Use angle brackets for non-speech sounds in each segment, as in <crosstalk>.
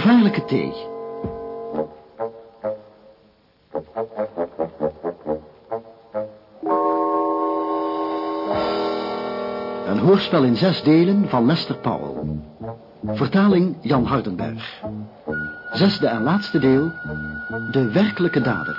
gevaarlijke thee. Een hoorspel in zes delen van Lester Powell. Vertaling Jan Hardenberg. Zesde en laatste deel. De werkelijke dader.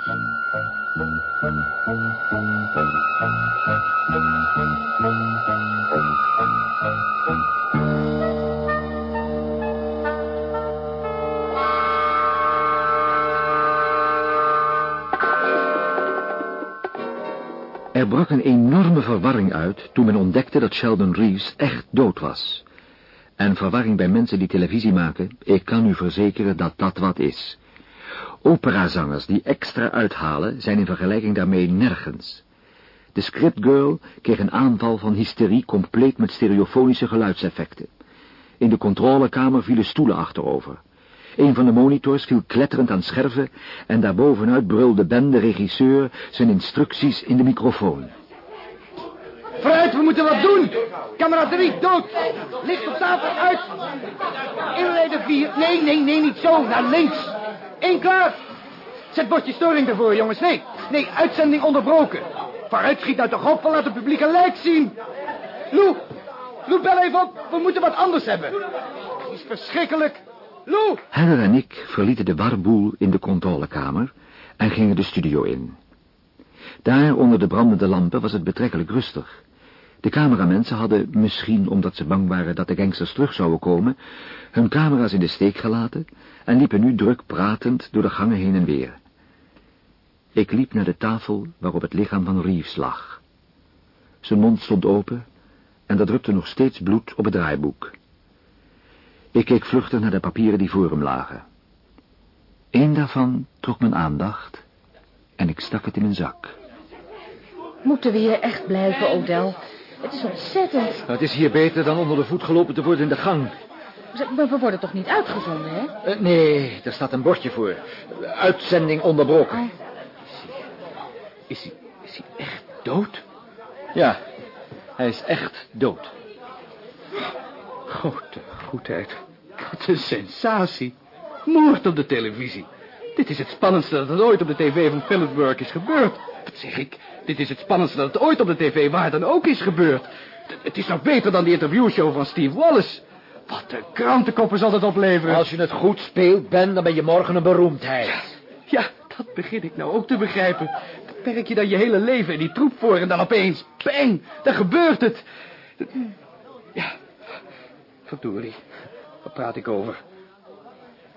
Er brak een enorme verwarring uit toen men ontdekte dat Sheldon Reeves echt dood was. En verwarring bij mensen die televisie maken, ik kan u verzekeren dat dat wat is. Operazangers die extra uithalen zijn in vergelijking daarmee nergens. De scriptgirl kreeg een aanval van hysterie compleet met stereofonische geluidseffecten. In de controlekamer vielen stoelen achterover. Een van de monitors viel kletterend aan scherven en daarbovenuit brulde Ben, de regisseur, zijn instructies in de microfoon. Vooruit, we moeten wat doen. Camera 3, dood. Licht op tafel, uit. Inleiden 4. Nee, nee, nee, niet zo. Naar links. Eén klaar. Zet bordje storing ervoor, jongens. Nee, nee, uitzending onderbroken. Vooruit, schiet toch op en laat het publiek een lijk zien. Lou, Lou, bel even op. We moeten wat anders hebben. Het is verschrikkelijk. Lou! En ik verlieten de warboel in de controlekamer en gingen de studio in. Daar onder de brandende lampen was het betrekkelijk rustig. De cameramensen hadden, misschien omdat ze bang waren dat de gangsters terug zouden komen, hun camera's in de steek gelaten en liepen nu druk pratend door de gangen heen en weer. Ik liep naar de tafel waarop het lichaam van Reeves lag. Zijn mond stond open en er drupte nog steeds bloed op het draaiboek. Ik keek vluchtig naar de papieren die voor hem lagen. Eén daarvan trok mijn aandacht en ik stak het in mijn zak. Moeten we hier echt blijven, Odell? Het is ontzettend. Nou, het is hier beter dan onder de voet gelopen te worden in de gang. Maar we worden toch niet uitgezonden, hè? Uh, nee, daar staat een bordje voor. Uitzending onderbroken. Oh. Is hij, is hij echt dood? Ja, hij is echt dood. Grote goedheid. Wat een sensatie. Moord op de televisie. Dit is het spannendste dat er ooit op de tv van Philipsburg is gebeurd. Wat zeg ik? Dit is het spannendste dat er ooit op de tv waar dan ook is gebeurd. Het is nog beter dan die interviewshow van Steve Wallace. Wat een krantenkoppen zal dat opleveren. Als je het goed speelt, Ben, dan ben je morgen een beroemdheid. Ja, dat begin ik nou ook te begrijpen. Dan werk je dan je hele leven in die troep voor en dan opeens, bang, dan gebeurt het. Verdorie, wat praat ik over?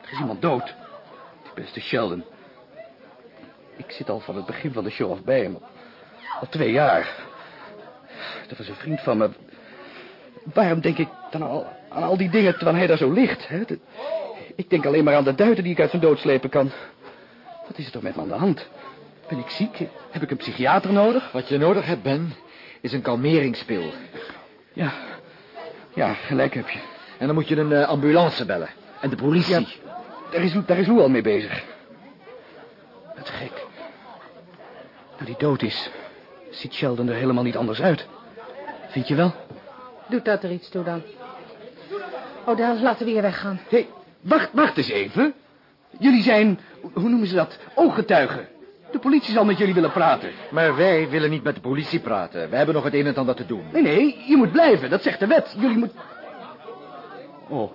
Er is iemand dood. Die beste Sheldon. Ik zit al van het begin van de show af bij hem. Al twee jaar. Dat was een vriend van me. Waarom denk ik dan al aan al die dingen terwijl hij daar zo ligt? Hè? Ik denk alleen maar aan de duiten die ik uit zijn dood slepen kan. Wat is er toch met me aan de hand? Ben ik ziek? Heb ik een psychiater nodig? Wat je nodig hebt, Ben, is een kalmeringspil. Ja, ja, gelijk heb je. En dan moet je een uh, ambulance bellen. En de politie. Ja, daar is, daar is Lou al mee bezig. Wat gek. Nou, die dood is, ziet Sheldon er helemaal niet anders uit. Vind je wel? Doet dat er iets toe dan? Oh, daar laten we weer weggaan. Hé, hey, wacht, wacht eens even. Jullie zijn, hoe noemen ze dat, ooggetuigen. De politie zal met jullie willen praten. Maar wij willen niet met de politie praten. We hebben nog het een en ander te doen. Nee, nee, je moet blijven. Dat zegt de wet. Jullie moet... Oh.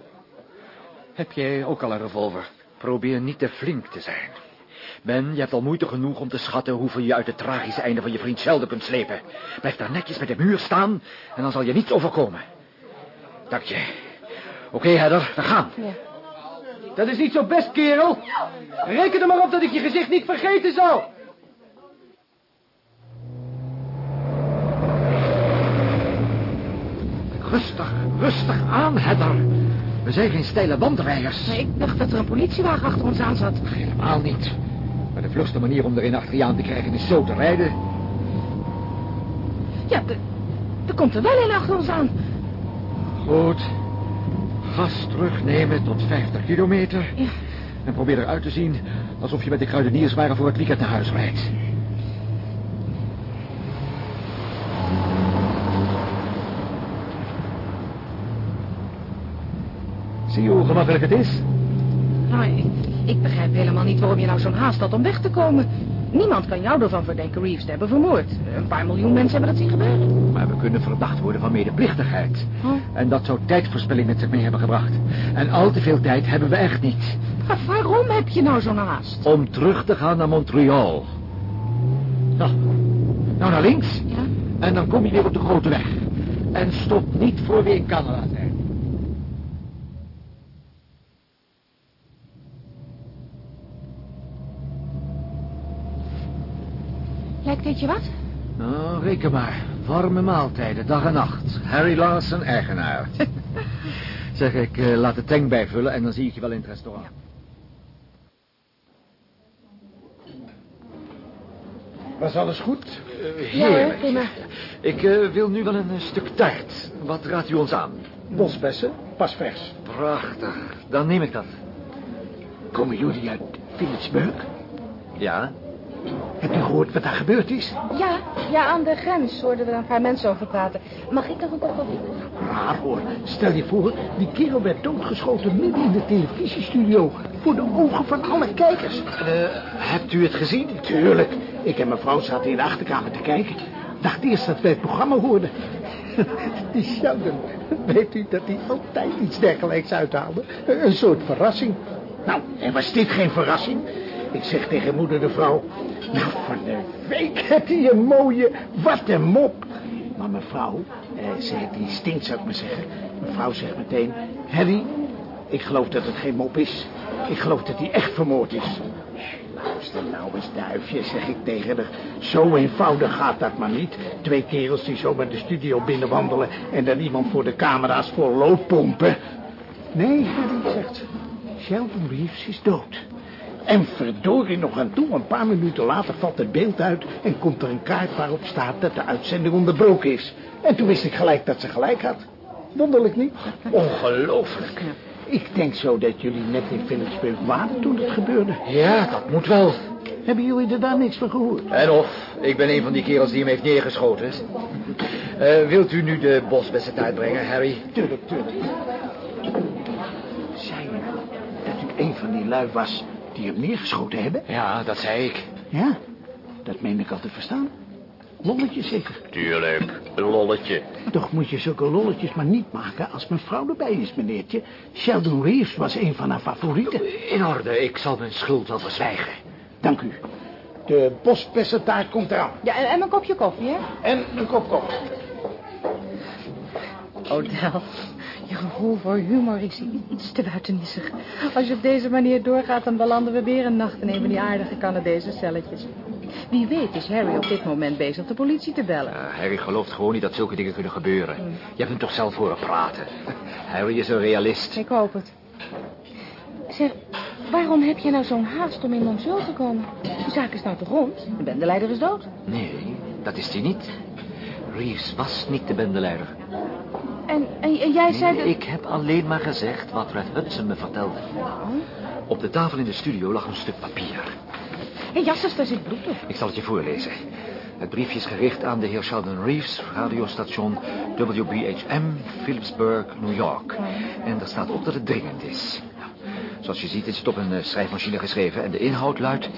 Heb jij ook al een revolver? Probeer niet te flink te zijn. Ben, je hebt al moeite genoeg om te schatten hoeveel je uit het tragische einde van je vriend Sheldon kunt slepen. Blijf daar netjes met de muur staan en dan zal je niets overkomen. Dank je. Oké, okay, Heather, we gaan. Ja. Dat is niet zo best, kerel. Reken er maar op dat ik je gezicht niet vergeten zal. Rustig, aan, Heather. We zijn geen steile wandrijders. Nee, ik dacht dat er een politiewagen achter ons aan zat. Helemaal niet. Maar de vlugste manier om erin achter je aan te krijgen is zo te rijden. Ja, er komt er wel een achter ons aan. Goed. Gas terugnemen tot 50 kilometer. Ja. En probeer eruit te zien alsof je met de kruidenierswagen voor het weekend naar huis rijdt. Zie je hoe gemakkelijk het is? Nou, ik, ik begrijp helemaal niet waarom je nou zo'n haast had om weg te komen. Niemand kan jou ervan verdenken Reeves te hebben vermoord. Een paar miljoen mensen hebben dat zien gebeuren. Maar we kunnen verdacht worden van medeplichtigheid. En dat zou tijdverspilling met zich mee hebben gebracht. En al te veel tijd hebben we echt niet. Maar waarom heb je nou zo'n haast? Om terug te gaan naar Montreal. Nou, nou naar links. Ja? En dan kom je weer op de grote weg. En stop niet voor we in Canada zijn. Weet je wat? Nou, reken maar. Warme maaltijden, dag en nacht. Harry Larson, eigenaar. <laughs> zeg, ik eh, laat de tank bijvullen en dan zie ik je wel in het restaurant. Was alles goed? Ja hoor, heerlijk. prima. Ik eh, wil nu wel een stuk taart. Wat raadt u ons aan? Bosbessen, pas vers. Prachtig. Dan neem ik dat. Komen jullie uit Philipsburg? Ja? Hebt u gehoord wat daar gebeurd is? Ja, ja, aan de grens hoorden we er een paar mensen over praten. Mag ik nog een kop koffie? Raar hoor. Stel je voor, die kerel werd doodgeschoten midden in de televisiestudio. Voor de ogen van alle kijkers. Eh, hebt u het gezien? Tuurlijk. Ik en mijn vrouw zaten in de achterkamer te kijken. Dacht eerst dat wij het programma hoorden. <laughs> Die Sheldon, weet u dat hij altijd iets dergelijks uithaalde? Een soort verrassing. Nou, en was dit geen verrassing? Ik zeg tegen moeder de vrouw... Nou, van de week heeft hij een mooie... Wat een mop. Maar mevrouw, eh, ze die stinkt, zou ik maar zeggen. Mevrouw zegt meteen... Harry, ik geloof dat het geen mop is. Ik geloof dat hij echt vermoord is. Luister nou eens, duifje, zeg ik tegen haar. Zo eenvoudig gaat dat maar niet. Twee kerels die zo met de studio binnenwandelen... en dan iemand voor de camera's vol lood pompen. Nee, Harry, zegt ze. Sheldon Reeves is dood. En verdorie nog aan toe, een paar minuten later valt het beeld uit... en komt er een kaart waarop staat dat de uitzending onderbroken is. En toen wist ik gelijk dat ze gelijk had. Wonderlijk niet? Ongelooflijk. Ik denk zo dat jullie net in Philipsburg waren toen het gebeurde. Ja, dat moet wel. Hebben jullie er daar niks van gehoord? En of, ik ben een van die kerels die hem heeft neergeschoten. Eh, wilt u nu de bosbessentaart brengen, Harry? Tuurlijk, tuurlijk. Zei u dat u een van die lui was die hem neergeschoten hebben? Ja, dat zei ik. Ja, dat meen ik al te verstaan. Lolletje zeker. Tuurlijk, een lolletje. Toch moet je zulke lolletjes maar niet maken als mijn vrouw erbij is, meneertje. Sheldon Reeves was een van haar favorieten. In orde, ik zal mijn schuld wel verzwijgen. Dank u. De bosbessentaart komt eraan. Ja, en, en een kopje koffie, hè? En een kop koffie. Odell, gevoel voor humor is iets te buitenissig. Als je op deze manier doorgaat, dan belanden we weer een nacht in een van die aardige Canadese celletjes. Wie weet is Harry op dit moment bezig de politie te bellen. Ja, Harry gelooft gewoon niet dat zulke dingen kunnen gebeuren. Je hebt hem toch zelf horen praten. <laughs> Harry is een realist. Ik hoop het. Zeg, waarom heb je nou zo'n haast om in Monsul te komen? De zaak is nou toch rond? De bendeleider is dood. Nee, dat is hij niet. Reeves was niet de bendeleider. En, en, en jij zei dat... Ik heb alleen maar gezegd wat Red Hudson me vertelde. Op de tafel in de studio lag een stuk papier. Hé, Jasses, daar zit bloed op. Ik zal het je voorlezen. Het briefje is gericht aan de heer Sheldon Reeves, radiostation WBHM, Philipsburg, New York. En er staat op dat het dringend is. Nou, zoals je ziet is het op een eh, schrijfmachine geschreven en de inhoud luidt...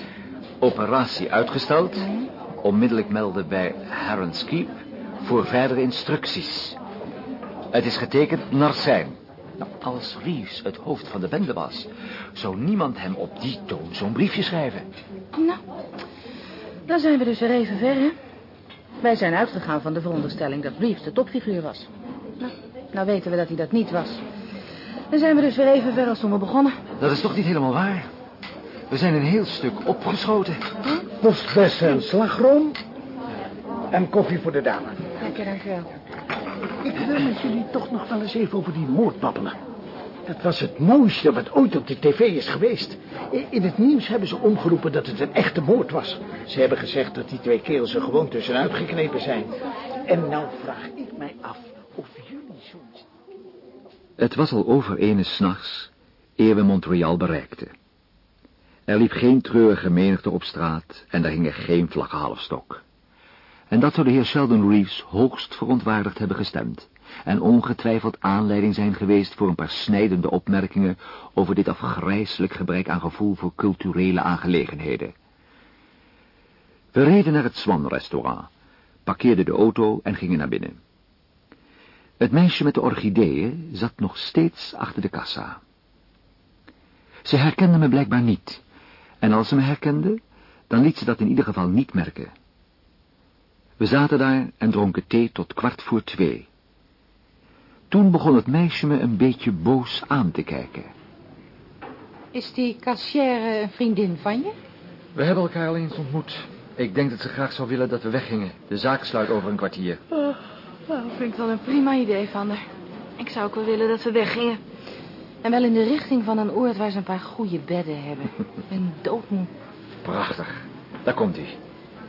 Operatie uitgesteld, onmiddellijk melden bij Harren's Keep voor verdere instructies. Het is getekend Narsijn. Nou, als Reeves het hoofd van de bende was, zou niemand hem op die toon zo'n briefje schrijven. Nou, dan zijn we dus weer even ver, hè? Wij zijn uitgegaan van de veronderstelling dat Reeves de topfiguur was. Nou, nou weten we dat hij dat niet was. Dan zijn we dus weer even ver als toen we begonnen. Dat is toch niet helemaal waar? We zijn een heel stuk opgeschoten. Bosbessen en slagroom. En koffie voor de dame. Dank je, dank je wel. Ik wil met jullie toch nog wel eens even over die moord babbelen. Dat was het mooiste wat ooit op de tv is geweest. In het nieuws hebben ze omgeroepen dat het een echte moord was. Ze hebben gezegd dat die twee kerels er gewoon tussenuit geknepen zijn. En nou vraag ik mij af of jullie zoiets... Het was al over ene s'nachts, eer we Montreal bereikten. Er liep geen treurige menigte op straat en er hing er geen vlakke halfstok. En dat zou de heer Sheldon Reeves hoogst verontwaardigd hebben gestemd, en ongetwijfeld aanleiding zijn geweest voor een paar snijdende opmerkingen over dit afgrijselijk gebrek aan gevoel voor culturele aangelegenheden. We reden naar het Swan-restaurant, parkeerden de auto en gingen naar binnen. Het meisje met de orchideeën zat nog steeds achter de kassa. Ze herkende me blijkbaar niet, en als ze me herkende, dan liet ze dat in ieder geval niet merken. We zaten daar en dronken thee tot kwart voor twee. Toen begon het meisje me een beetje boos aan te kijken. Is die kassière een vriendin van je? We hebben elkaar al eens ontmoet. Ik denk dat ze graag zou willen dat we weggingen. De zaak sluit over een kwartier. Oh, nou, vind ik wel een prima idee van haar. Ik zou ook wel willen dat we weggingen. En wel in de richting van een oord waar ze een paar goede bedden hebben. <laughs> Een doodmoe. Prachtig. Daar komt hij.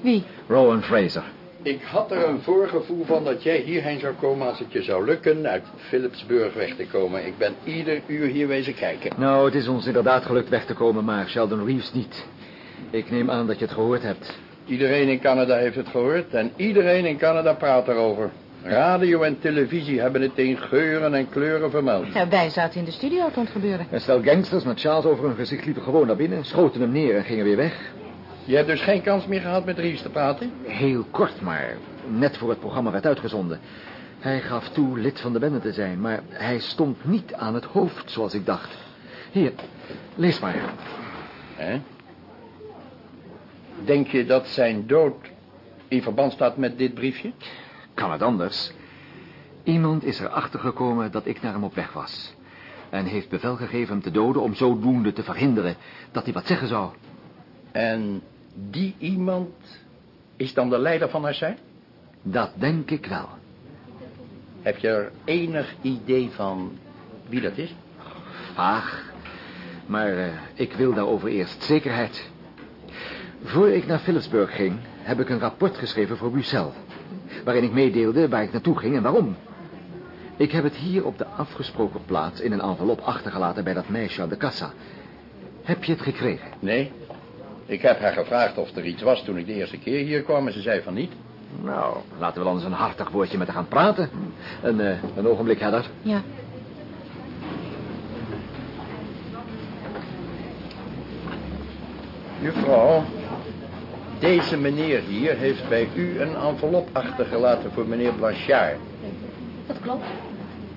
Wie? Rowan Fraser. Ik had er een voorgevoel van dat jij hierheen zou komen als het je zou lukken uit Philipsburg weg te komen. Ik ben ieder uur hier wezen kijken. Nou, het is ons inderdaad gelukt weg te komen, maar Sheldon Reeves niet. Ik neem aan dat je het gehoord hebt. Iedereen in Canada heeft het gehoord en iedereen in Canada praat erover. Radio en televisie hebben het in geuren en kleuren vermeld. Ja, wij zaten in de studio toen het gebeurde. Een stel gangsters met sjaals over hun gezicht liepen gewoon naar binnen, schoten hem neer en gingen weer weg. Je hebt dus geen kans meer gehad met Reeves te praten? Heel kort, maar net voor het programma werd uitgezonden. Hij gaf toe lid van de bende te zijn, maar hij stond niet aan het hoofd, zoals ik dacht. Hier, lees maar. Hè? Denk je dat zijn dood in verband staat met dit briefje? Kan het anders? Iemand is erachter gekomen dat ik naar hem op weg was. En heeft bevel gegeven hem te doden om zodoende te verhinderen dat hij wat zeggen zou. En die iemand is dan de leider van haar zijn? Dat denk ik wel. Heb je er enig idee van wie dat is? Vaag. Maar uh, ik wil daarover eerst zekerheid. Voor ik naar Philipsburg ging, heb ik een rapport geschreven voor Bruxelles. Waarin ik meedeelde waar ik naartoe ging en waarom. Ik heb het hier op de afgesproken plaats in een envelop achtergelaten bij dat meisje aan de kassa. Heb je het gekregen? Nee. Ik heb haar gevraagd of er iets was toen ik de eerste keer hier kwam en ze zei van niet. Nou, laten we dan eens een hartig woordje met haar gaan praten. Een, uh, een ogenblik, Heather. Ja. Juffrouw, deze meneer hier heeft bij u een envelop achtergelaten voor meneer Blanchard. Dat klopt.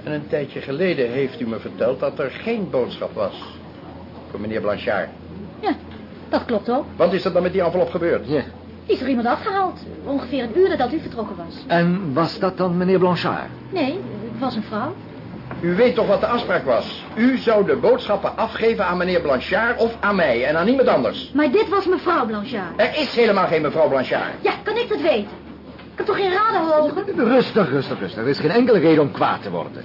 En een tijdje geleden heeft u me verteld dat er geen boodschap was voor meneer Blanchard. Ja, dat klopt ook. Wat is er dan met die envelop gebeurd? Ja. Is er iemand afgehaald? Ongeveer een uur nadat u vertrokken was. En was dat dan meneer Blanchard? Nee, het was een vrouw. U weet toch wat de afspraak was? U zou de boodschappen afgeven aan meneer Blanchard of aan mij en aan niemand anders. Maar dit was mevrouw Blanchard. Er is helemaal geen mevrouw Blanchard. Ja, kan ik dat weten? Ik heb toch geen radenhogen? Rustig, rustig, rustig. Er is geen enkele reden om kwaad te worden.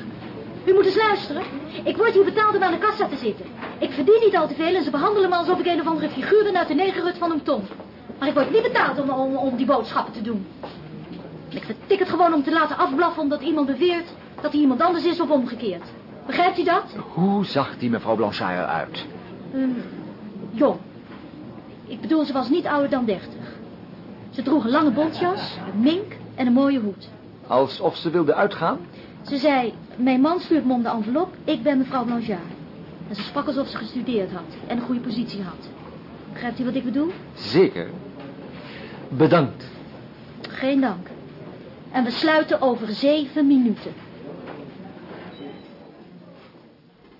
U moet eens luisteren. Ik word hier betaald om aan de kassa te zitten. Ik verdien niet al te veel en ze behandelen me alsof ik een of andere figuur ben uit de negerhut van een ton. Maar ik word niet betaald om, om, om die boodschappen te doen. Ik vertik het gewoon om te laten afblaffen omdat iemand beweert dat hij iemand anders is of omgekeerd. Begrijpt u dat? Hoe zag die mevrouw Blanchard eruit? Um, jong. Ik bedoel, ze was niet ouder dan dertig. Ze droeg een lange bontjas, een mink en een mooie hoed. Alsof ze wilde uitgaan? Ze zei, mijn man stuurt me om de envelop, ik ben mevrouw Blanchard. En ze sprak alsof ze gestudeerd had en een goede positie had. Begrijpt u wat ik bedoel? Zeker. Bedankt. Geen dank. En we sluiten over zeven minuten.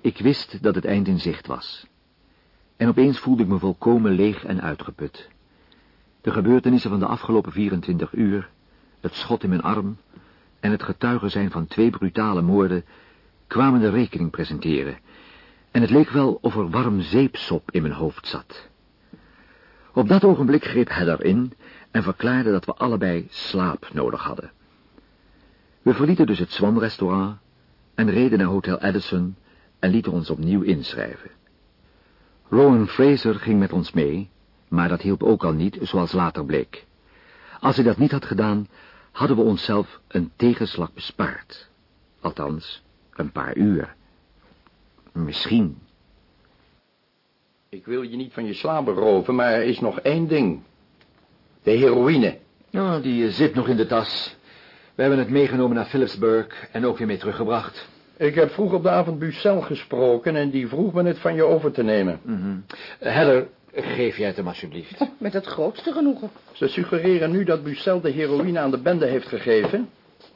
Ik wist dat het eind in zicht was. En opeens voelde ik me volkomen leeg en uitgeput. De gebeurtenissen van de afgelopen 24 uur, het schot in mijn arm en het getuige zijn van twee brutale moorden kwamen de rekening presenteren. En het leek wel of er warm zeepsop in mijn hoofd zat. Op dat ogenblik greep Heather in en verklaarde dat we allebei slaap nodig hadden. We verlieten dus het Swan-restaurant en reden naar Hotel Edison en lieten ons opnieuw inschrijven. Rowan Fraser ging met ons mee, maar dat hielp ook al niet, zoals later bleek. Als hij dat niet had gedaan, hadden we onszelf een tegenslag bespaard. Althans, een paar uur. Misschien. Ik wil je niet van je slaap beroven, maar er is nog één ding. De heroïne. Nou, die zit nog in de tas. We hebben het meegenomen naar Philipsburg en ook weer mee teruggebracht. Ik heb vroeg op de avond Bucel gesproken en die vroeg me het van je over te nemen. Mm Heather, geef jij het hem alsjeblieft. <laughs> Met het grootste genoegen. Ze suggereren nu dat Bucel de heroïne aan de bende heeft gegeven...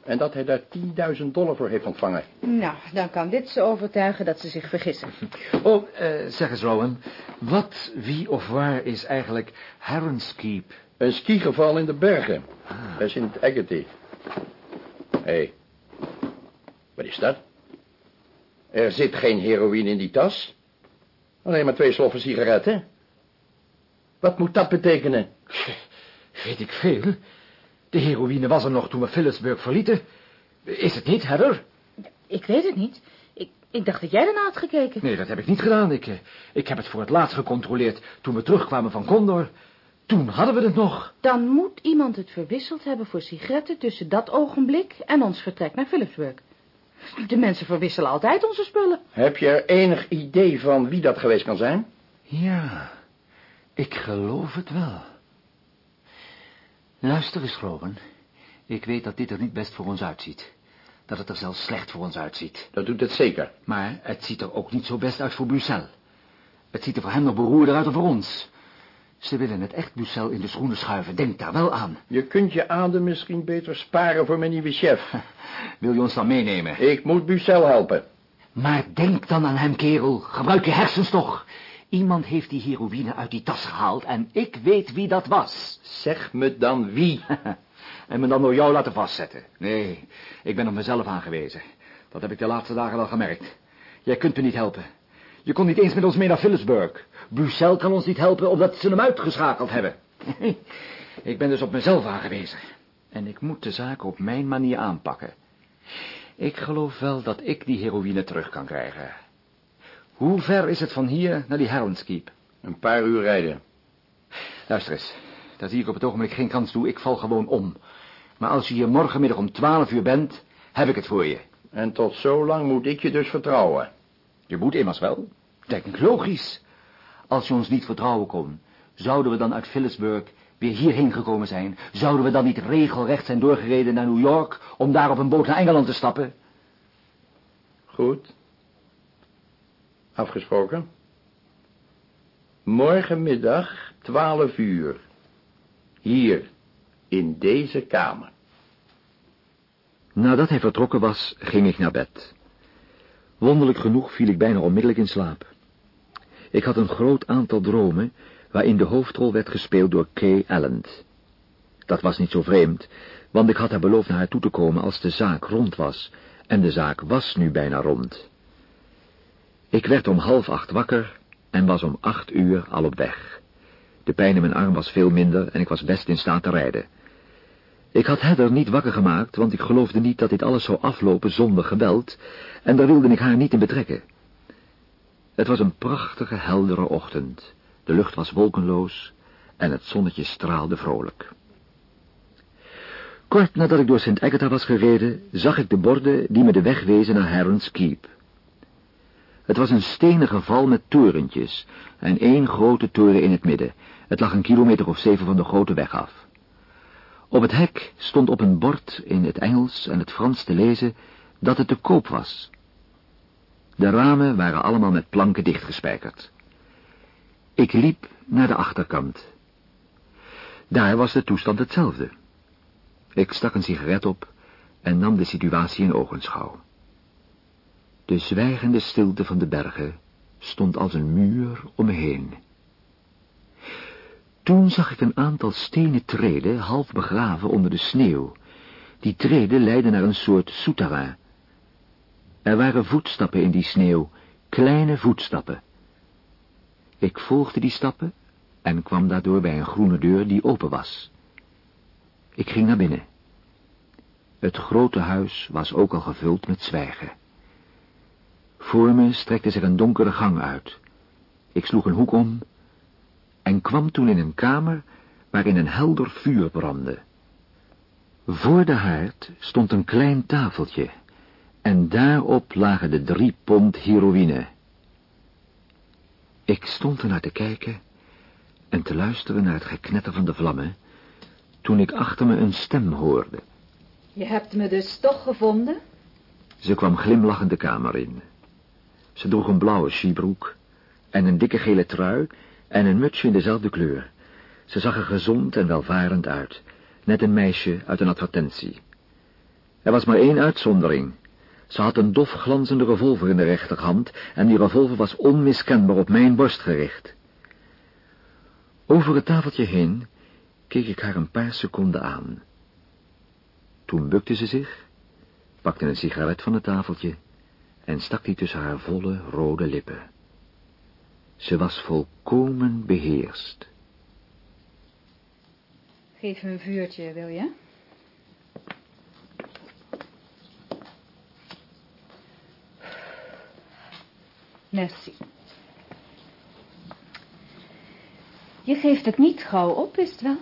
en dat hij daar 10.000 dollar voor heeft ontvangen. Nou, dan kan dit ze overtuigen dat ze zich vergissen. <laughs> Oh, eh, zeg eens, Rowan. Wat, wie of waar is eigenlijk Heron's Keep? Een skigeval in de bergen. Dat is in het Agate. Hé, hey. wat is dat? Er zit geen heroïne in die tas. Alleen maar twee sloffen sigaretten. Wat moet dat betekenen? <laughs> Weet ik veel. De heroïne was er nog toen we Philipsburg verlieten. Is het niet, Heather? Ik weet het niet. Ik, ik dacht dat jij ernaar had gekeken. Nee, dat heb ik niet gedaan. Ik, eh, ik heb het voor het laatst gecontroleerd toen we terugkwamen van Condor. Toen hadden we het nog. Dan moet iemand het verwisseld hebben voor sigaretten tussen dat ogenblik en ons vertrek naar Philipsburg. De mensen verwisselen altijd onze spullen. Heb je er enig idee van wie dat geweest kan zijn? Ja, ik geloof het wel. Luister eens, Rowan. Ik weet dat dit er niet best voor ons uitziet. Dat het er zelfs slecht voor ons uitziet. Dat doet het zeker. Maar het ziet er ook niet zo best uit voor Bucel. Het ziet er voor hem nog beroerder uit dan voor ons. Ze willen het echt Bucel in de schoenen schuiven. Denk daar wel aan. Je kunt je adem misschien beter sparen voor mijn nieuwe chef. <laughs> Wil je ons dan meenemen? Ik moet Bucel helpen. Maar denk dan aan hem, kerel. Gebruik je hersens toch. Iemand heeft die heroïne uit die tas gehaald en ik weet wie dat was. Zeg me dan wie. <laughs> en me dan door jou laten vastzetten. Nee, ik ben op mezelf aangewezen. Dat heb ik de laatste dagen al gemerkt. Jij kunt me niet helpen. Je kon niet eens met ons mee naar Philipsburg. Bruxelles kan ons niet helpen omdat ze hem uitgeschakeld hebben. <laughs> ik ben dus op mezelf aangewezen. En ik moet de zaak op mijn manier aanpakken. Ik geloof wel dat ik die heroïne terug kan krijgen. Hoe ver is het van hier naar die Heronskeep? Een paar uur rijden. Luister eens, daar zie ik op het ogenblik geen kans toe. Ik val gewoon om. Maar als je hier morgenmiddag om twaalf uur bent, heb ik het voor je. En tot zo lang moet ik je dus vertrouwen. Je moet immers wel. Denk logisch. Als je ons niet vertrouwen kon, zouden we dan uit Philipsburg weer hierheen gekomen zijn? Zouden we dan niet regelrecht zijn doorgereden naar New York om daar op een boot naar Engeland te stappen? Goed. Afgesproken. Morgenmiddag, twaalf uur. Hier, in deze kamer. Nadat hij vertrokken was, ging ik naar bed. Wonderlijk genoeg viel ik bijna onmiddellijk in slaap. Ik had een groot aantal dromen, waarin de hoofdrol werd gespeeld door Kay Allen. Dat was niet zo vreemd, want ik had haar beloofd naar haar toe te komen als de zaak rond was, en de zaak was nu bijna rond. Ik werd om half acht wakker en was om acht uur al op weg. De pijn in mijn arm was veel minder en ik was best in staat te rijden. Ik had Heather niet wakker gemaakt, want ik geloofde niet dat dit alles zou aflopen zonder geweld, en daar wilde ik haar niet in betrekken. Het was een prachtige, heldere ochtend. De lucht was wolkenloos en het zonnetje straalde vrolijk. Kort nadat ik door St. Agatha was gereden, zag ik de borden die me de weg wezen naar Heron's Keep. Het was een stenige val met torentjes en één grote toren in het midden. Het lag een kilometer of zeven van de grote weg af. Op het hek stond op een bord in het Engels en het Frans te lezen dat het te koop was. De ramen waren allemaal met planken dichtgespijkerd. Ik liep naar de achterkant. Daar was de toestand hetzelfde. Ik stak een sigaret op en nam de situatie in ogenschouw. De zwijgende stilte van de bergen stond als een muur om me heen. Toen zag ik een aantal stenen treden half begraven onder de sneeuw. Die treden leidden naar een soort souterrain. Er waren voetstappen in die sneeuw, kleine voetstappen. Ik volgde die stappen en kwam daardoor bij een groene deur die open was. Ik ging naar binnen. Het grote huis was ook al gevuld met zwijgen. Voor me strekte zich een donkere gang uit. Ik sloeg een hoek om en kwam toen in een kamer waarin een helder vuur brandde. Voor de haard stond een klein tafeltje en daarop lagen de drie pond heroïne. Ik stond er naar te kijken en te luisteren naar het geknetter van de vlammen, toen ik achter me een stem hoorde. Je hebt me dus toch gevonden? Ze kwam glimlachend de kamer in. Ze droeg een blauwe skibroek en een dikke gele trui en een mutsje in dezelfde kleur. Ze zag er gezond en welvarend uit, net een meisje uit een advertentie. Er was maar één uitzondering. Ze had een dof glanzende revolver in de rechterhand en die revolver was onmiskenbaar op mijn borst gericht. Over het tafeltje heen keek ik haar een paar seconden aan. Toen bukte ze zich, pakte een sigaret van het tafeltje en stak die tussen haar volle rode lippen. Ze was volkomen beheerst. Geef me een vuurtje, wil je? Merci. Je geeft het niet gauw op, is het wel?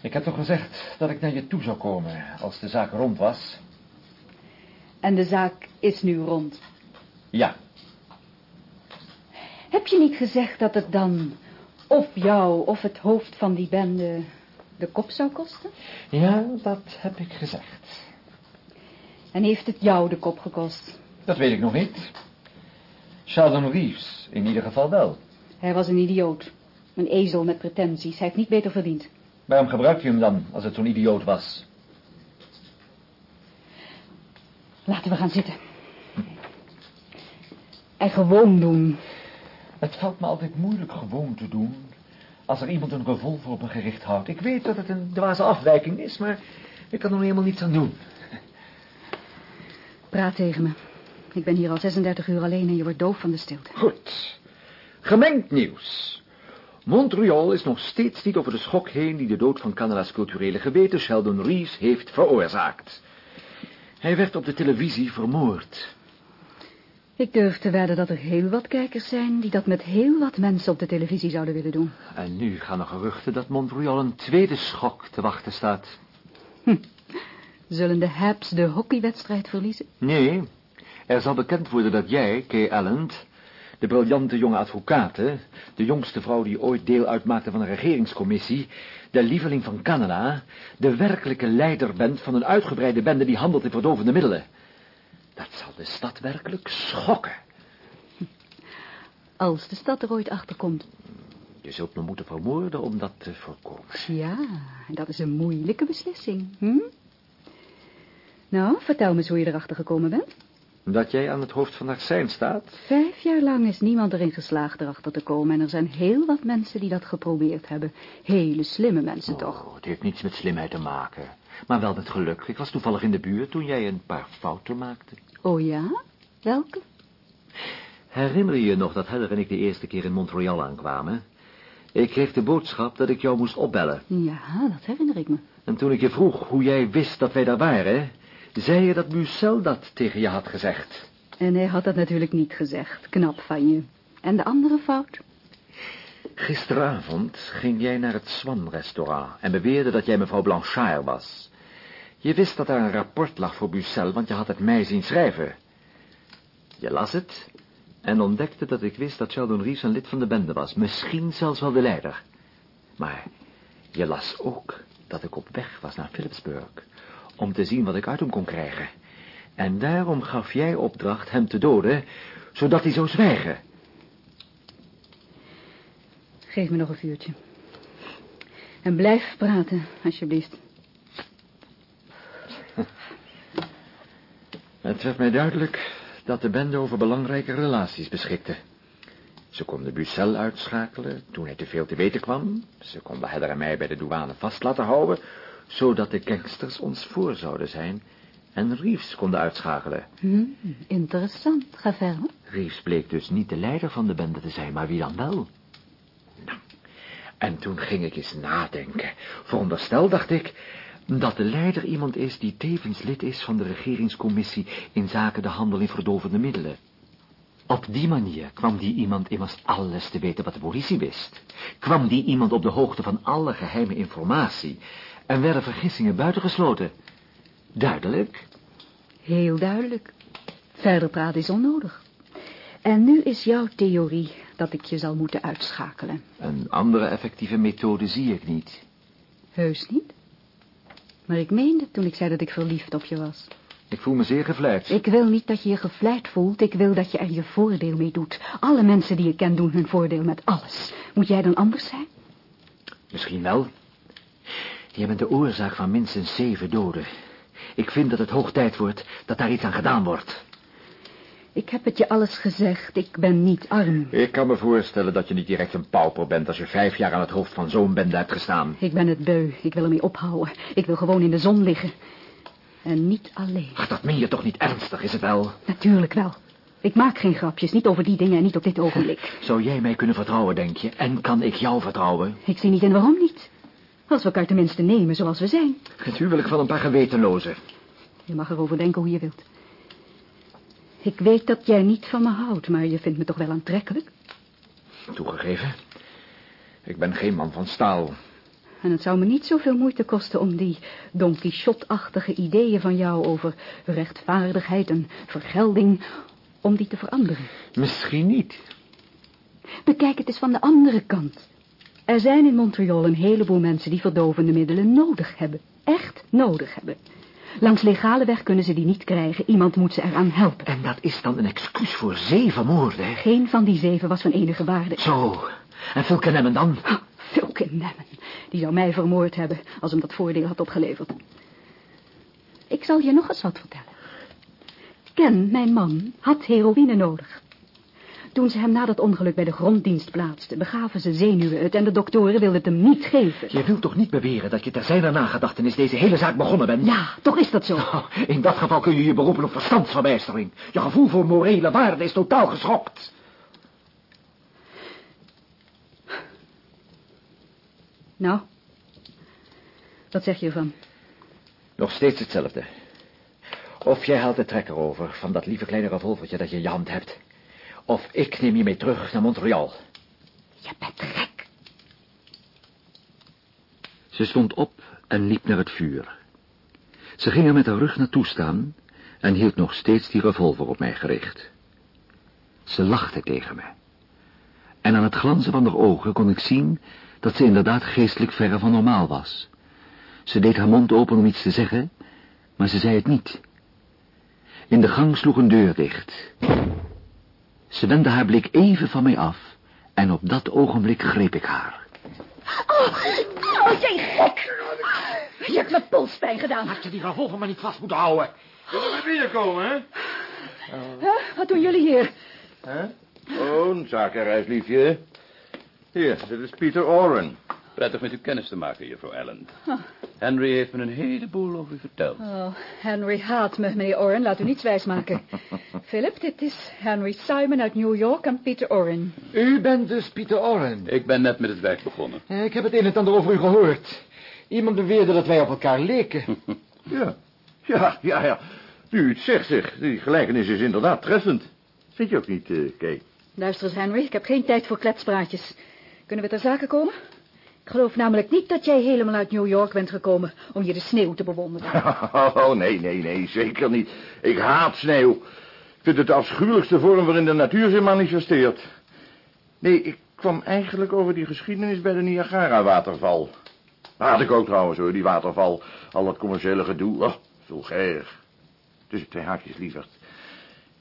Ik heb toch gezegd dat ik naar je toe zou komen als de zaak rond was? En de zaak is nu rond. Ja. Heb je niet gezegd dat het dan of jou of het hoofd van die bende de kop zou kosten? Ja, dat heb ik gezegd. En heeft het jou de kop gekost? Dat weet ik nog niet. Sheldon Reeves, in ieder geval wel. Hij was een idioot. Een ezel met pretenties. Hij heeft niet beter verdiend. Waarom gebruik je hem dan, als het zo'n idioot was? Laten we gaan zitten. En gewoon doen. Het valt me altijd moeilijk gewoon te doen... als er iemand een revolver op me gericht houdt. Ik weet dat het een dwaze afwijking is, maar ik kan er nog helemaal niets aan doen. Praat tegen me. Ik ben hier al 36 uur alleen en je wordt doof van de stilte. Goed. Gemengd nieuws. Montreal is nog steeds niet over de schok heen... die de dood van Canada's culturele geweten Sheldon Reeves heeft veroorzaakt. Hij werd op de televisie vermoord. Ik durf te wedden dat er heel wat kijkers zijn... die dat met heel wat mensen op de televisie zouden willen doen. En nu gaan er geruchten dat Montreal een tweede schok te wachten staat. Zullen de Habs de hockeywedstrijd verliezen? Nee, er zal bekend worden dat jij, Kay Allen, de briljante jonge advocaat, de jongste vrouw die ooit deel uitmaakte van een regeringscommissie, de lieveling van Canada, de werkelijke leider bent van een uitgebreide bende die handelt in verdovende middelen. Dat zal de stad werkelijk schokken. <laughs> Als de stad er ooit achter komt. Je zult me moeten vermoorden om dat te voorkomen. Ja, dat is een moeilijke beslissing. Hm? Nou, vertel me eens hoe je erachter gekomen bent. Dat jij aan het hoofd van Arsijn staat? Vijf jaar lang is niemand erin geslaagd erachter te komen... en er zijn heel wat mensen die dat geprobeerd hebben. Hele slimme mensen, toch? Oh, het heeft niets met slimheid te maken. Maar wel met geluk. Ik was toevallig in de buurt toen jij een paar fouten maakte. Oh ja? Welke? Herinner je je nog dat Heather en ik de eerste keer in Montreal aankwamen? Ik kreeg de boodschap dat ik jou moest opbellen. Ja, dat herinner ik me. En toen ik je vroeg hoe jij wist dat wij daar waren... zei je dat Bucel dat tegen je had gezegd. En hij had dat natuurlijk niet gezegd. Knap van je. En de andere fout? Gisteravond ging jij naar het Swan-restaurant... en beweerde dat jij mevrouw Blanchard was. Je wist dat daar een rapport lag voor Bucel... want je had het mij zien schrijven. Je las het en ontdekte dat ik wist dat Sheldon Reeves een lid van de bende was. Misschien zelfs wel de leider. Maar je las ook dat ik op weg was naar Philipsburg... om te zien wat ik uit hem kon krijgen. En daarom gaf jij opdracht hem te doden... zodat hij zou zwijgen. Geef me nog een vuurtje. En blijf praten, alsjeblieft. Het werd mij duidelijk dat de bende over belangrijke relaties beschikte. Ze konden Bucel uitschakelen toen hij te veel te weten kwam. Ze konden Heather en mij bij de douane vast laten houden... zodat de gangsters ons voor zouden zijn... en Reeves konden uitschakelen. Hm, interessant. Ga verder. Reeves bleek dus niet de leider van de bende te zijn, maar wie dan wel? En toen ging ik eens nadenken. Veronderstel, dacht ik, dat de leider iemand is die tevens lid is van de regeringscommissie in zaken de handel in verdovende middelen. Op die manier kwam die iemand immers alles te weten wat de politie wist. Kwam die iemand op de hoogte van alle geheime informatie en werden vergissingen buitengesloten. Duidelijk? Heel duidelijk. Verder praten is onnodig. En nu is jouw theorie dat ik je zal moeten uitschakelen. Een andere effectieve methode zie ik niet. Heus niet? Maar ik meende toen ik zei dat ik verliefd op je was. Ik voel me zeer gevleid. Ik wil niet dat je je gevleid voelt. Ik wil dat je er je voordeel mee doet. Alle mensen die ik ken doen hun voordeel met alles. Moet jij dan anders zijn? Misschien wel. Je bent de oorzaak van minstens zeven doden. Ik vind dat het hoog tijd wordt dat daar iets aan gedaan wordt. Ik heb het je alles gezegd. Ik ben niet arm. Ik kan me voorstellen dat je niet direct een pauper bent... als je vijf jaar aan het hoofd van zo'n bende hebt gestaan. Ik ben het beu. Ik wil ermee ophouden. Ik wil gewoon in de zon liggen. En niet alleen. Ach, dat meen je toch niet ernstig, is het wel? Natuurlijk wel. Ik maak geen grapjes. Niet over die dingen en niet op dit ogenblik. <laughs> Zou jij mij kunnen vertrouwen, denk je? En kan ik jou vertrouwen? Ik zie niet in waarom niet. Als we elkaar tenminste nemen zoals we zijn. Het huwelijk van een paar gewetenlozen. Je mag erover denken hoe je wilt. Ik weet dat jij niet van me houdt, maar je vindt me toch wel aantrekkelijk? Toegegeven. Ik ben geen man van staal. En het zou me niet zoveel moeite kosten om die Don Quixote-achtige ideeën van jou over rechtvaardigheid en vergelding, om die te veranderen. Misschien niet. Bekijk het eens van de andere kant. Er zijn in Montreal een heleboel mensen die verdovende middelen nodig hebben. Echt nodig hebben. Langs legale weg kunnen ze die niet krijgen. Iemand moet ze eraan helpen. En dat is dan een excuus voor zeven moorden? Geen van die zeven was van enige waarde. Zo. En Phil Nemmen dan? Nemmen. Die zou mij vermoord hebben als hem dat voordeel had opgeleverd. Ik zal je nog eens wat vertellen. Ken, mijn man, had heroïne nodig. Toen ze hem na dat ongeluk bij de gronddienst plaatsten, begaven ze zenuwen uit en de doktoren wilden het hem niet geven. Je wilt toch niet beweren dat je ter zijner nagedachtenis deze hele zaak begonnen bent? Ja, toch is dat zo. Oh, <laughs> in dat geval kun je je beroepen op verstandsverbijstering. Je gevoel voor morele waarde is totaal geschokt. Nou, wat zeg je ervan? Nog steeds hetzelfde. Of jij haalt de trekker over van dat lieve kleine revolvertje dat je in je hand hebt. Of ik neem je mee terug naar Montreal. Je bent gek. Ze stond op en liep naar het vuur. Ze ging er met haar rug naartoe staan en hield nog steeds die revolver op mij gericht. Ze lachte tegen me. En aan het glanzen van haar ogen kon ik zien dat ze inderdaad geestelijk verre van normaal was. Ze deed haar mond open om iets te zeggen, maar ze zei het niet. In de gang sloeg een deur dicht. Ze wendde haar blik even van mij af en op dat ogenblik greep ik haar. Oh, oh jij gek! Je hebt me polspijn gedaan. Had je die revolver maar niet vast moeten houden? Zullen we binnenkomen, hè? Huh? Wat doen jullie hier? Hè? Oh, een zakenreis, liefje. Hier, dit is Peter Oren. Prettig met u kennis te maken, juffrouw Allen. Henry heeft me een heleboel over u verteld. Oh, Henry haat me, meneer Oren. Laat u niets wijsmaken. <laughs> Philip, dit is Henry Simon uit New York en Peter Oren. U bent dus Pieter Oren. Ik ben net met het werk begonnen. Eh, Ik heb het een en ander over u gehoord. Iemand beweerde dat wij op elkaar leken. <laughs> Ja, ja, ja, ja. Nu u het zegt, zeg. Die gelijkenis is inderdaad treffend. Vind je ook niet, eh Kay? Luister eens, Henry. Ik heb geen tijd voor kletspraatjes. Kunnen we ter zake komen? Ik geloof namelijk niet dat jij helemaal uit New York bent gekomen om je de sneeuw te bewonderen. <laughs> Oh, nee, nee, nee, zeker niet. Ik haat sneeuw. Ik vind het de afschuwelijkste vorm waarin de natuur zich manifesteert. Nee, ik kwam eigenlijk over die geschiedenis bij de Niagara-waterval. Haat ik ook trouwens, hoor, die waterval. Al dat commerciële gedoe. Oh, vulgair. Tussen twee haakjes, lieverd.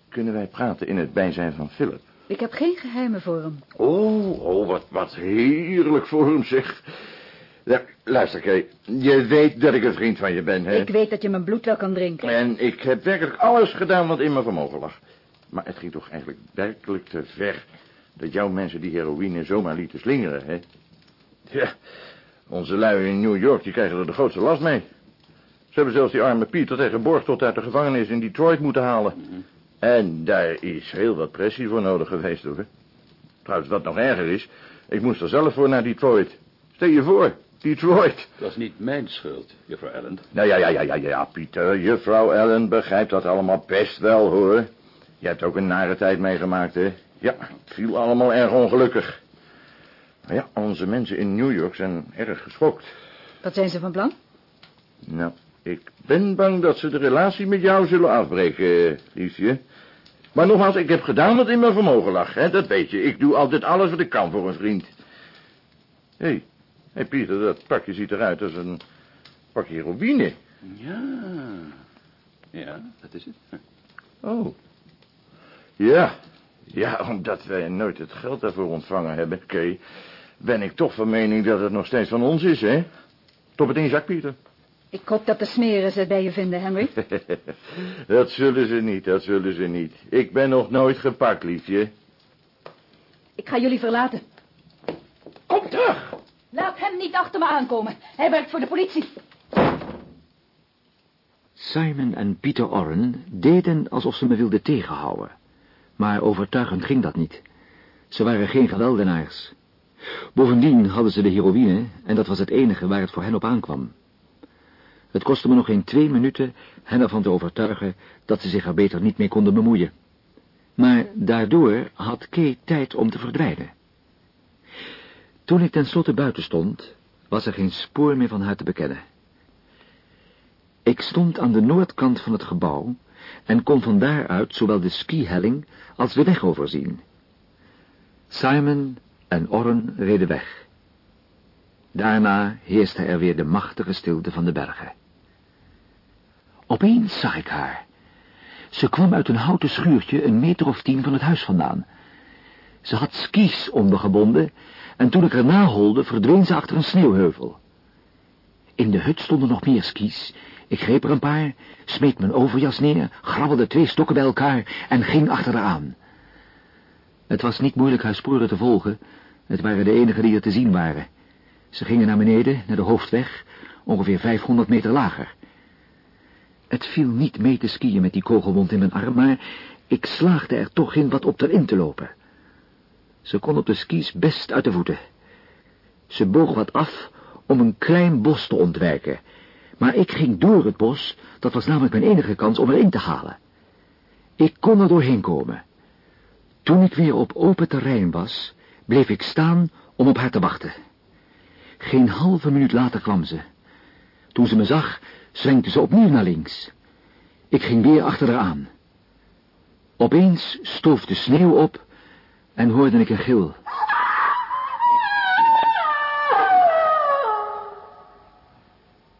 Kunnen wij praten in het bijzijn van Philip? Ik heb geen geheimen voor hem. Oh, oh, wat, wat heerlijk voor hem, zeg. Ja, luister, Kay. Je weet dat ik een vriend van je ben, hè? Ik weet dat je mijn bloed wel kan drinken. En ik heb werkelijk alles gedaan wat in mijn vermogen lag. Maar het ging toch eigenlijk werkelijk te ver... dat jouw mensen die heroïne zomaar lieten slingeren, hè? Ja, onze lui in New York, die krijgen er de grootste last mee. Ze hebben zelfs die arme Pieter tegen borg tot uit de gevangenis in Detroit moeten halen. En daar is heel wat pressie voor nodig geweest, hoor. Trouwens, wat nog erger is, ik moest er zelf voor naar Detroit. Stel je voor, Detroit. Dat is niet mijn schuld, juffrouw Allen. Nou ja, ja, ja, ja, ja, Pieter, juffrouw Ellen begrijpt dat allemaal best wel, hoor. Je hebt ook een nare tijd meegemaakt, hè? Ja, het viel allemaal erg ongelukkig. Maar ja, onze mensen in New York zijn erg geschokt. Wat zijn ze van plan? Nou, ik ben bang dat ze de relatie met jou zullen afbreken, eh, liefje. Maar nogmaals, ik heb gedaan wat in mijn vermogen lag, hè? Dat weet je. Ik doe altijd alles wat ik kan voor een vriend. Hé, hey. hey Pieter, dat pakje ziet eruit als een Pak heroïne. Ja. Ja, dat is het. Oh. Ja. Ja, omdat wij nooit het geld daarvoor ontvangen hebben, Kay... ben ik toch van mening dat het nog steeds van ons is, hè? Top het in je zak, Pieter. Ik hoop dat de smeren ze bij je vinden, Henry. <laughs> dat zullen ze niet, dat zullen ze niet. Ik ben nog nooit gepakt, liefje. Ik ga jullie verlaten. Kom terug! Laat hem niet achter me aankomen. Hij werkt voor de politie. Simon en Peter Orren deden alsof ze me wilden tegenhouden. Maar overtuigend ging dat niet. Ze waren geen geweldenaars. Bovendien hadden ze de heroïne en dat was het enige waar het voor hen op aankwam. Het kostte me nog geen twee minuten hen ervan te overtuigen dat ze zich er beter niet mee konden bemoeien. Maar daardoor had Kay tijd om te verdwijnen. Toen ik tenslotte buiten stond, was er geen spoor meer van haar te bekennen. Ik stond aan de noordkant van het gebouw en kon van daaruit zowel de skihelling als de weg overzien. Simon en Orren reden weg. Daarna heerste er weer de machtige stilte van de bergen. Opeens zag ik haar. Ze kwam uit een houten schuurtje een meter of tien van het huis vandaan. Ze had skis ondergebonden en toen ik haar holde, verdween ze achter een sneeuwheuvel. In de hut stonden nog meer skis. Ik greep er een paar, smeet mijn overjas neer, grabbelde twee stokken bij elkaar en ging achter haar aan. Het was niet moeilijk haar sporen te volgen. Het waren de enige die er te zien waren. Ze gingen naar beneden, naar de hoofdweg, ongeveer 500 meter lager. Het viel niet mee te skiën met die kogelwond in mijn arm, maar ik slaagde er toch in wat op erin te lopen. Ze kon op de skis best uit de voeten. Ze boog wat af om een klein bos te ontwijken, maar ik ging door het bos, dat was namelijk mijn enige kans om erin te halen. Ik kon er doorheen komen. Toen ik weer op open terrein was, bleef ik staan om op haar te wachten. Geen halve minuut later kwam ze. Toen ze me zag, zwenkte ze opnieuw naar links. Ik ging weer achter haar aan. Opeens stoof de sneeuw op en hoorde ik een gil.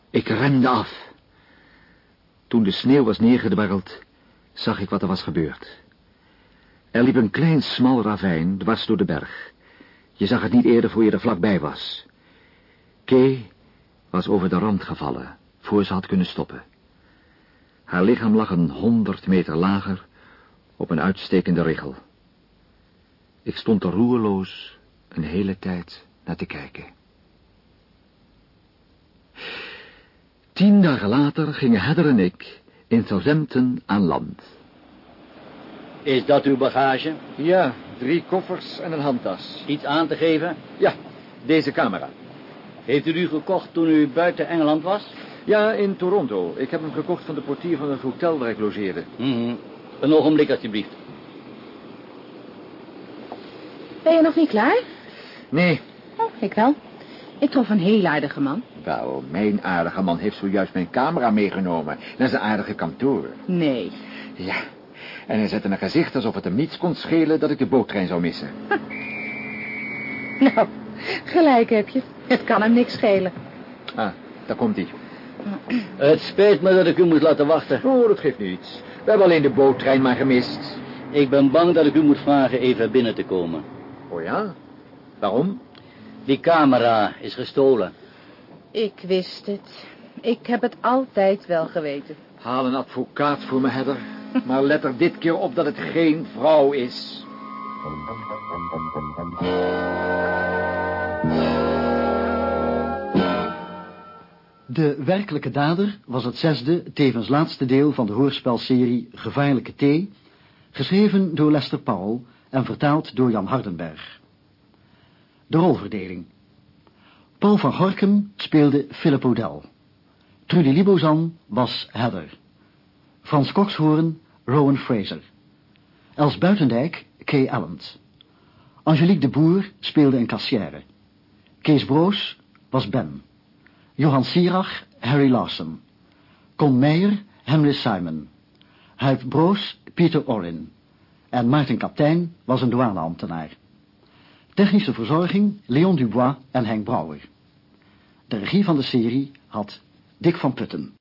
Ik rende af. Toen de sneeuw was neergedwarreld, zag ik wat er was gebeurd. Er liep een klein smal ravijn dwars door de berg. Je zag het niet eerder voor je er vlakbij was. Kay was over de rand gevallen, voor ze had kunnen stoppen. Haar lichaam lag een honderd meter lager op een uitstekende richel. Ik stond er roerloos een hele tijd naar te kijken. Tien dagen later gingen Heather en ik in Southampton aan land. Is dat uw bagage? Ja, drie koffers en een handtas. Iets aan te geven? Ja, deze camera. Heeft u die gekocht toen u buiten Engeland was? Ja, in Toronto. Ik heb hem gekocht van de portier van het hotel waar ik logeerde. Mhm. Een ogenblik, alsjeblieft. Ben je nog niet klaar? Nee. Oh, ik wel. Ik trof een heel aardige man. Wel, mijn aardige man heeft zojuist mijn camera meegenomen naar zijn aardige kantoor. Nee. Ja, en hij zette een gezicht alsof het hem niets kon schelen dat ik de boottrein zou missen. Nou, gelijk heb je. Het kan hem niks schelen. Ah, daar komt hij. Het spijt me dat ik u moest laten wachten. Oh, dat geeft niets. We hebben alleen de boottrein maar gemist. Ik ben bang dat ik u moet vragen even binnen te komen. Oh ja? Waarom? Die camera is gestolen. Ik wist het. Ik heb het altijd wel geweten. Haal een advocaat voor me, Heather. Maar let er dit keer op dat het geen vrouw is. De werkelijke dader was het zesde, tevens laatste deel van de hoorspelserie Gevaarlijke Thee, geschreven door Lester Powell en vertaald door Jan Hardenberg. De rolverdeling. Paul van Gorkum speelde Philip O'Dell. Trudy Libozan was Heather. Frans Kokshoorn, Rowan Fraser. Els Buitendijk, Kay Alland. Angelique de Boer speelde een kassière. Kees Broos was Ben. Johan Sierach, Harry Larson. Con Meijer, Henry Simon. Huip Broos, Pieter Orrin. En Maarten Kaptein was een douaneambtenaar. Technische verzorging, Leon Dubois en Henk Brouwer. De regie van de serie had Dick van Putten.